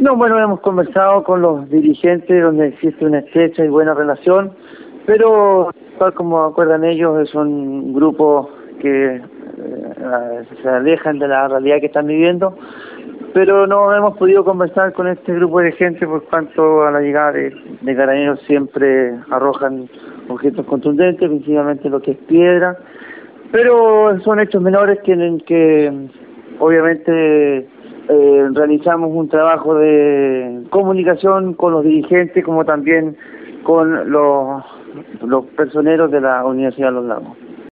No, bueno, hemos conversado con los dirigentes donde existe una estrecha y buena relación, pero tal como acuerdan ellos, son grupos que eh, se alejan de la realidad que están viviendo, pero no hemos podido conversar con este grupo de gente por cuanto a la llegada de, de siempre arrojan objetos contundentes, principalmente lo que es piedra, pero son hechos menores que, que obviamente realizamos un trabajo de comunicación con los dirigentes como también con los, los personeros de la Universidad de los Lagos.